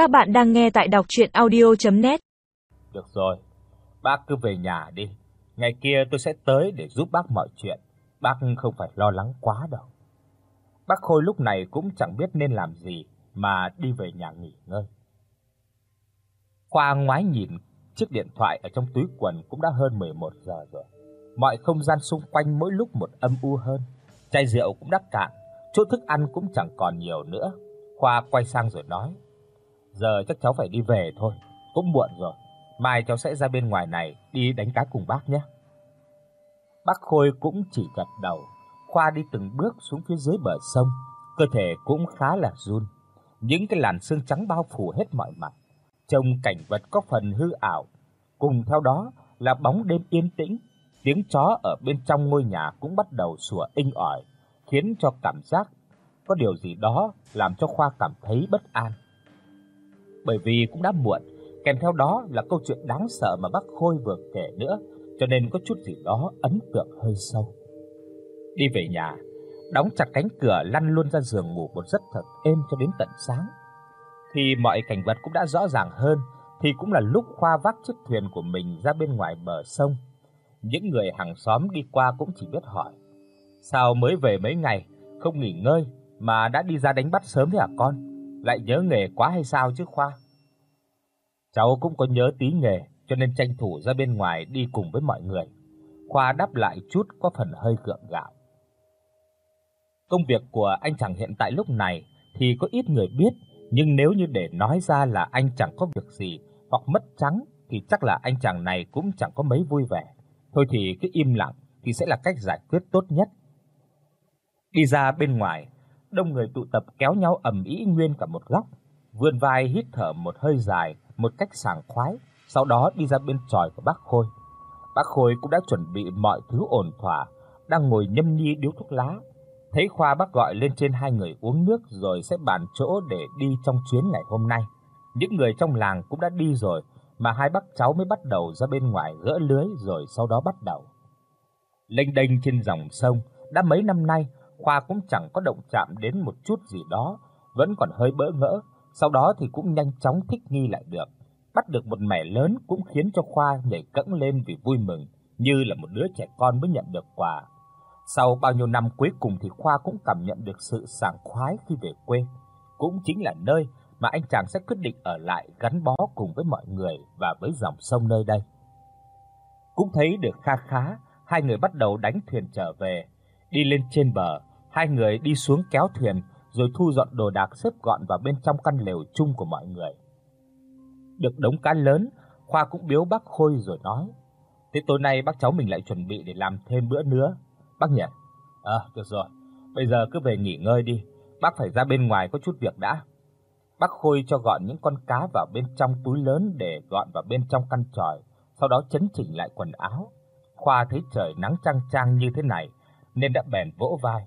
Các bạn đang nghe tại đọc audio net Được rồi, bác cứ về nhà đi. Ngày kia tôi sẽ tới để giúp bác mọi chuyện. Bác không phải lo lắng quá đâu. Bác Khôi lúc này cũng chẳng biết nên làm gì mà đi về nhà nghỉ ngơi. Khoa ngoái nhìn chiếc điện thoại ở trong túi quần cũng đã hơn 11 giờ rồi. Mọi không gian xung quanh mỗi lúc một âm u hơn. Chai rượu cũng đắt cạn, chỗ thức ăn cũng chẳng còn nhiều nữa. Khoa quay sang rồi nói: "Giờ chắc cháu phải đi về thôi, cũng muộn rồi. Mai cháu sẽ ra bên ngoài này đi đánh cá cùng bác nhé." Bác Khôi cũng chỉ gật đầu, Khoa đi từng bước xuống phía dưới bờ sông, cơ thể cũng khá là run. Những cái làn sương trắng bao phủ hết mọi mặt, trông cảnh vật có phần hư ảo. Cùng theo đó là bóng đêm yên tĩnh, tiếng chó ở bên trong ngôi nhà cũng bắt đầu sủa inh ỏi, khiến cho cảm giác có điều gì đó làm cho Khoa cảm thấy bất an. Bởi vì cũng đã muộn, kèm theo đó là câu chuyện đáng sợ mà bác Khôi vừa kể nữa, cho nên có chút gì đó ấn tượng hơi sâu. Đi về nhà, đóng chặt cánh cửa lăn luôn ra giường ngủ một giấc thật êm cho đến tận sáng. thì mọi cảnh vật cũng đã rõ ràng hơn thì cũng là lúc Khoa vác chiếc thuyền của mình ra bên ngoài bờ sông. Những người hàng xóm đi qua cũng chỉ biết hỏi: "Sao mới về mấy ngày, không nghỉ ngơi mà đã đi ra đánh bắt sớm thế hả con? Lại nhớ nghề quá hay sao chứ Khoa?" Cháu cũng có nhớ tí nghề, cho nên tranh thủ ra bên ngoài đi cùng với mọi người. Khoa đáp lại chút có phần hơi gượng gạo. Công việc của anh chàng hiện tại lúc này thì có ít người biết, nhưng nếu như để nói ra là anh chẳng có việc gì hoặc mất trắng thì chắc là anh chàng này cũng chẳng có mấy vui vẻ. Thôi thì cứ im lặng thì sẽ là cách giải quyết tốt nhất. Đi ra bên ngoài, đông người tụ tập kéo nhau ầm ĩ nguyên cả một góc, vươn vai hít thở một hơi dài, một cách sảng khoái, sau đó đi ra bên tròi của bác Khôi. Bác Khôi cũng đã chuẩn bị mọi thứ ổn thỏa, đang ngồi nhâm nhi điếu thuốc lá. Thấy Khoa bác gọi lên trên hai người uống nước rồi sẽ bàn chỗ để đi trong chuyến ngày hôm nay. Những người trong làng cũng đã đi rồi, mà hai bác cháu mới bắt đầu ra bên ngoài gỡ lưới rồi sau đó bắt đầu. Lênh đênh trên dòng sông, đã mấy năm nay, Khoa cũng chẳng có động chạm đến một chút gì đó, vẫn còn hơi bỡ ngỡ, sau đó thì cũng nhanh chóng thích nghi lại được. Bắt được một mẻ lớn cũng khiến cho Khoa nhảy cẫng lên vì vui mừng, như là một đứa trẻ con mới nhận được quà. Sau bao nhiêu năm cuối cùng thì Khoa cũng cảm nhận được sự sảng khoái khi về quê, cũng chính là nơi mà anh chàng sẽ quyết định ở lại gắn bó cùng với mọi người và với dòng sông nơi đây. Cũng thấy được kha khá, hai người bắt đầu đánh thuyền trở về. Đi lên trên bờ, hai người đi xuống kéo thuyền rồi thu dọn đồ đạc xếp gọn vào bên trong căn lều chung của mọi người. Được đống cá lớn, Khoa cũng biếu bác Khôi rồi nói: "Thế tối nay bác cháu mình lại chuẩn bị để làm thêm bữa nữa, bác nhỉ?" "À, được rồi. Bây giờ cứ về nghỉ ngơi đi, bác phải ra bên ngoài có chút việc đã." Bác Khôi cho gọn những con cá vào bên trong túi lớn để gọn vào bên trong căn chòi, sau đó chấn chỉnh lại quần áo. Khoa thấy trời nắng chang chang như thế này nên đã bèn vỗ vai.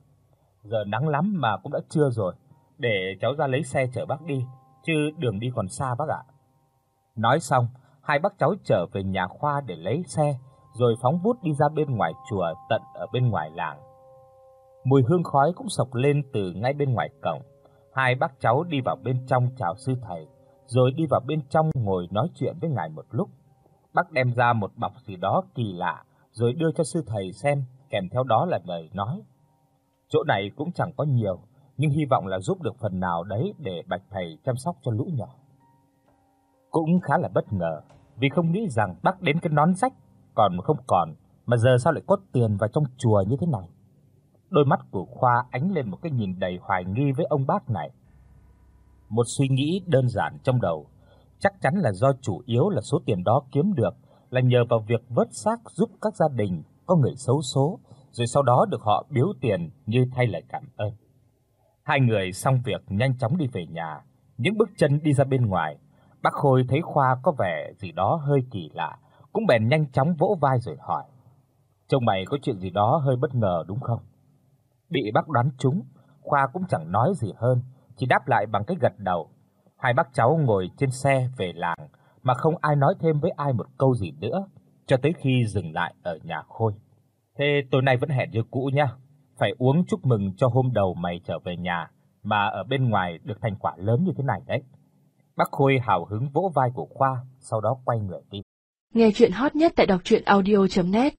Giờ nắng lắm mà cũng đã trưa rồi, để cháu ra lấy xe chở bác đi, chứ đường đi còn xa bác ạ. Nói xong, hai bác cháu trở về nhà Khoa để lấy xe, rồi phóng vút đi ra bên ngoài chùa tận ở bên ngoài làng. Mùi hương khói cũng sộc lên từ ngay bên ngoài cổng. Hai bác cháu đi vào bên trong chào sư thầy, rồi đi vào bên trong ngồi nói chuyện với ngài một lúc. Bác đem ra một bọc gì đó kỳ lạ, rồi đưa cho sư thầy xem, kèm theo đó là lời nói. Chỗ này cũng chẳng có nhiều, nhưng hy vọng là giúp được phần nào đấy để Bạch thầy chăm sóc cho lũ nhỏ. Cũng khá là bất ngờ, vì không nghĩ rằng bác đến cái nón rách còn không còn, mà giờ sao lại có tiền vào trong chùa như thế này. Đôi mắt của Khoa ánh lên một cái nhìn đầy hoài nghi với ông bác này. Một suy nghĩ đơn giản trong đầu, chắc chắn là do chủ yếu là số tiền đó kiếm được là nhờ vào việc vớt xác giúp các gia đình có người xấu số, rồi sau đó được họ biếu tiền như thay lời cảm ơn. Hai người xong việc nhanh chóng đi về nhà, những bước chân đi ra bên ngoài, Bác Khôi thấy Khoa có vẻ gì đó hơi kỳ lạ, cũng bèn nhanh chóng vỗ vai rồi hỏi: "Trông mày có chuyện gì đó hơi bất ngờ đúng không?" Bị bác đoán trúng, Khoa cũng chẳng nói gì hơn, chỉ đáp lại bằng cái gật đầu. Hai bác cháu ngồi trên xe về làng mà không ai nói thêm với ai một câu gì nữa, cho tới khi dừng lại ở nhà Khôi. Thế tối nay vẫn hẹn như cũ nhá. Phải uống chúc mừng cho hôm đầu mày trở về nhà mà ở bên ngoài được thành quả lớn như thế này đấy. Bác Khôi hào hứng vỗ vai của Khoa, sau đó quay người đi. Nghe truyện hot nhất tại đọc audio net